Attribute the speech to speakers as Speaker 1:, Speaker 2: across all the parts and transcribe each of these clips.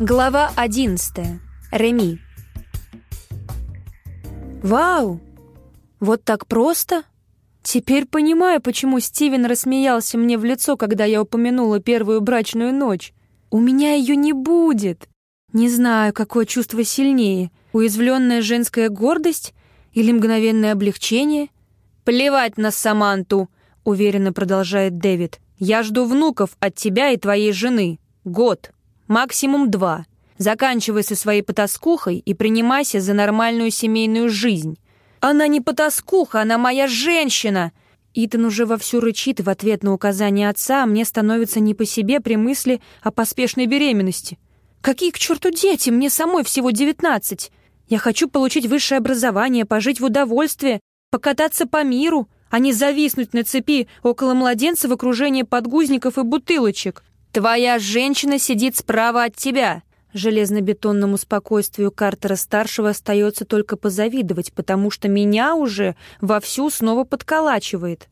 Speaker 1: Глава 11. Реми. Вау! Вот так просто? Теперь понимаю, почему Стивен рассмеялся мне в лицо, когда я упомянула первую брачную ночь. У меня ее не будет. Не знаю, какое чувство сильнее. Уязвленная женская гордость или мгновенное облегчение? «Плевать на Саманту!» — уверенно продолжает Дэвид. «Я жду внуков от тебя и твоей жены. Год максимум два. Заканчивай со своей потаскухой и принимайся за нормальную семейную жизнь. Она не потаскуха, она моя женщина!» Итан уже вовсю рычит в ответ на указание отца, а мне становится не по себе при мысли о поспешной беременности. «Какие к черту дети? Мне самой всего девятнадцать. Я хочу получить высшее образование, пожить в удовольствие, покататься по миру, а не зависнуть на цепи около младенца в окружении подгузников и бутылочек. «Твоя женщина сидит справа от тебя!» Железнобетонному спокойствию Картера-старшего остается только позавидовать, потому что меня уже вовсю снова подколачивает.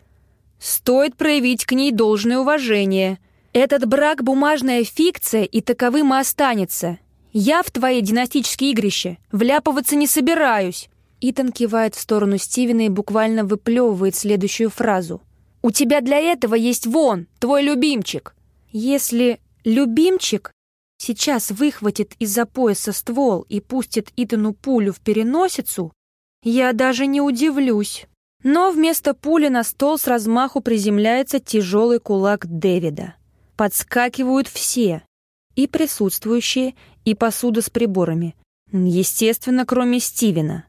Speaker 1: Стоит проявить к ней должное уважение. Этот брак — бумажная фикция, и таковым и останется. Я в твои династические игрища вляпываться не собираюсь. Итан кивает в сторону Стивена и буквально выплевывает следующую фразу. «У тебя для этого есть вон, твой любимчик!» Если любимчик сейчас выхватит из-за пояса ствол и пустит Итану пулю в переносицу, я даже не удивлюсь. Но вместо пули на стол с размаху приземляется тяжелый кулак Дэвида. Подскакивают все, и присутствующие, и посуда с приборами. Естественно, кроме Стивена.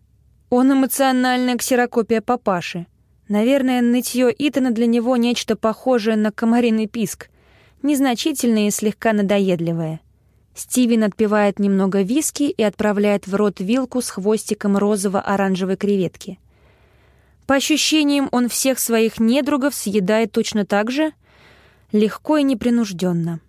Speaker 1: Он эмоциональная ксерокопия папаши. Наверное, нытье Итана для него нечто похожее на комариный писк — незначительное и слегка надоедливое. Стивен отпивает немного виски и отправляет в рот вилку с хвостиком розово-оранжевой креветки. По ощущениям, он всех своих недругов съедает точно так же, легко и непринужденно.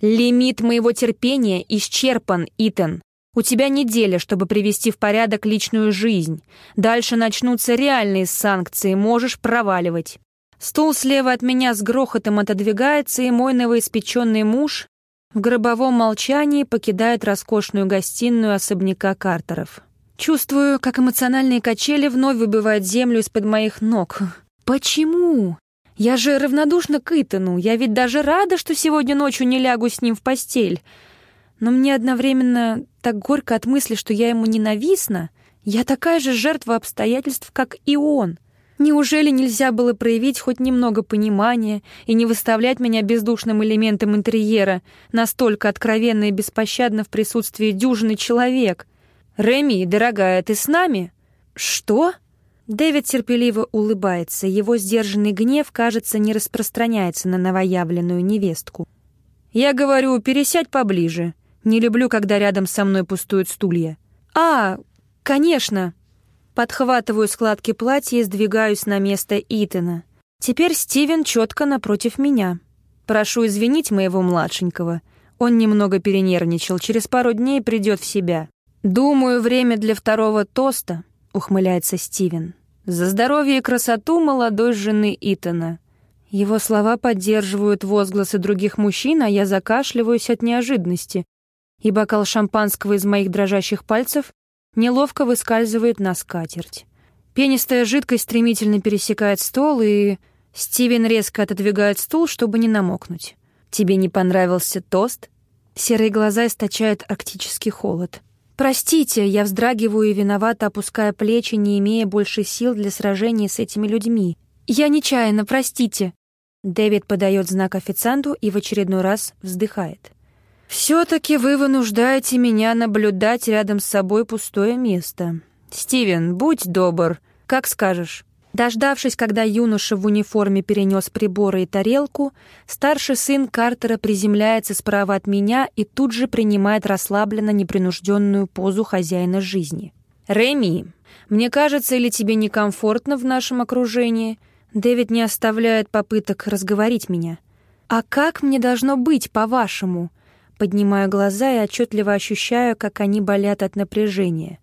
Speaker 1: «Лимит моего терпения исчерпан, Итан. У тебя неделя, чтобы привести в порядок личную жизнь. Дальше начнутся реальные санкции, можешь проваливать». Стул слева от меня с грохотом отодвигается, и мой новоиспеченный муж в гробовом молчании покидает роскошную гостиную особняка Картеров. Чувствую, как эмоциональные качели вновь выбивают землю из-под моих ног. Почему? Я же равнодушна к Итану. Я ведь даже рада, что сегодня ночью не лягу с ним в постель. Но мне одновременно так горько от мысли, что я ему ненавистна. Я такая же жертва обстоятельств, как и он. Неужели нельзя было проявить хоть немного понимания и не выставлять меня бездушным элементом интерьера, настолько откровенно и беспощадно в присутствии дюжины человек? «Реми, дорогая, ты с нами?» «Что?» Дэвид терпеливо улыбается, его сдержанный гнев, кажется, не распространяется на новоявленную невестку. «Я говорю, пересядь поближе. Не люблю, когда рядом со мной пустуют стулья». «А, конечно!» Подхватываю складки платья и сдвигаюсь на место Итана. Теперь Стивен четко напротив меня. Прошу извинить моего младшенького. Он немного перенервничал, через пару дней придет в себя. «Думаю, время для второго тоста», — ухмыляется Стивен. «За здоровье и красоту молодой жены Итана». Его слова поддерживают возгласы других мужчин, а я закашливаюсь от неожиданности, и бокал шампанского из моих дрожащих пальцев неловко выскальзывает на скатерть. Пенистая жидкость стремительно пересекает стол, и Стивен резко отодвигает стул, чтобы не намокнуть. «Тебе не понравился тост?» Серые глаза источают арктический холод. «Простите, я вздрагиваю и виновато опуская плечи, не имея больше сил для сражения с этими людьми. Я нечаянно, простите!» Дэвид подает знак официанту и в очередной раз вздыхает. «Все-таки вы вынуждаете меня наблюдать рядом с собой пустое место. Стивен, будь добр, как скажешь». Дождавшись, когда юноша в униформе перенес приборы и тарелку, старший сын Картера приземляется справа от меня и тут же принимает расслабленно непринужденную позу хозяина жизни. «Реми, мне кажется, или тебе некомфортно в нашем окружении?» Дэвид не оставляет попыток разговорить меня. «А как мне должно быть, по-вашему?» Поднимаю глаза и отчетливо ощущаю, как они болят от напряжения.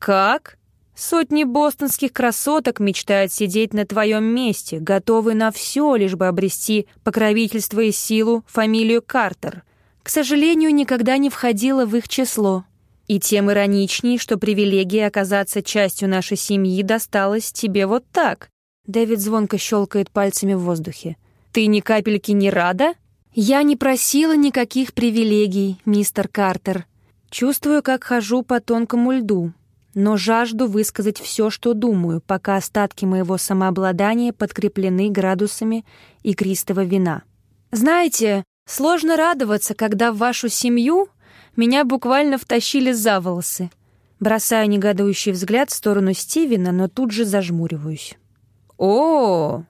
Speaker 1: «Как? Сотни бостонских красоток мечтают сидеть на твоем месте, готовы на все, лишь бы обрести покровительство и силу фамилию Картер. к сожалению, никогда не входила в их число. И тем ироничней, что привилегия оказаться частью нашей семьи досталась тебе вот так. Дэвид звонко щелкает пальцами в воздухе. Ты ни капельки не рада? Я не просила никаких привилегий, мистер Картер. Чувствую, как хожу по тонкому льду, но жажду высказать все, что думаю, пока остатки моего самообладания подкреплены градусами игристого вина. Знаете, сложно радоваться, когда в вашу семью меня буквально втащили за волосы. Бросаю негодующий взгляд в сторону Стивена, но тут же зажмуриваюсь. О,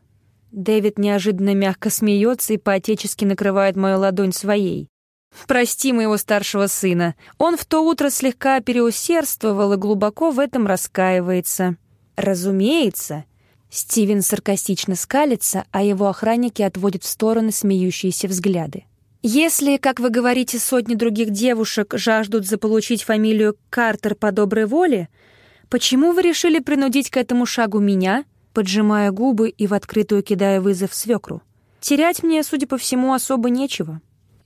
Speaker 1: Дэвид неожиданно мягко смеется и поотечески накрывает мою ладонь своей. Прости моего старшего сына. Он в то утро слегка переусердствовал и глубоко в этом раскаивается. Разумеется. Стивен саркастично скалится, а его охранники отводят в стороны смеющиеся взгляды. Если, как вы говорите, сотни других девушек жаждут заполучить фамилию Картер по доброй воле, почему вы решили принудить к этому шагу меня, поджимая губы и в открытую кидая вызов свекру? Терять мне, судя по всему, особо нечего.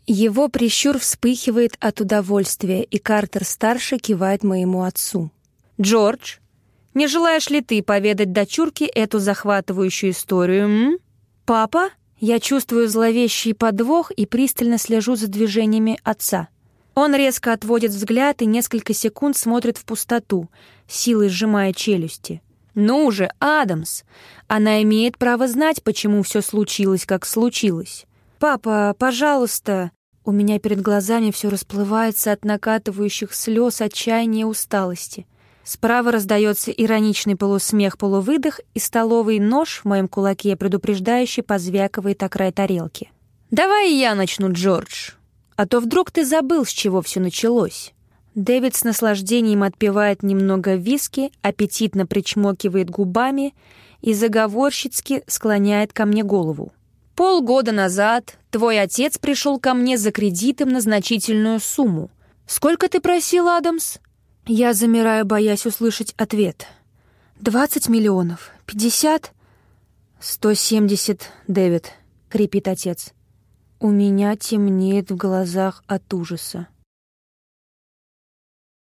Speaker 1: Его прищур вспыхивает от удовольствия, и Картер-старший кивает моему отцу. «Джордж, не желаешь ли ты поведать дочурке эту захватывающую историю, м? Папа?» Я чувствую зловещий подвох и пристально слежу за движениями отца. Он резко отводит взгляд и несколько секунд смотрит в пустоту, силой сжимая челюсти. «Ну же, Адамс! Она имеет право знать, почему все случилось, как случилось. «Папа, пожалуйста!» У меня перед глазами все расплывается от накатывающих слез, отчаяния и усталости. Справа раздается ироничный полусмех-полувыдох, и столовый нож в моем кулаке предупреждающе позвякивает о край тарелки. «Давай я начну, Джордж. А то вдруг ты забыл, с чего все началось». Дэвид с наслаждением отпивает немного виски, аппетитно причмокивает губами и заговорщицки склоняет ко мне голову. Полгода назад твой отец пришел ко мне за кредитом на значительную сумму. Сколько ты просил, Адамс? Я замираю, боясь услышать ответ. «Двадцать миллионов. Пятьдесят?» «Сто семьдесят, Дэвид», — крепит отец. У меня темнеет в глазах от ужаса.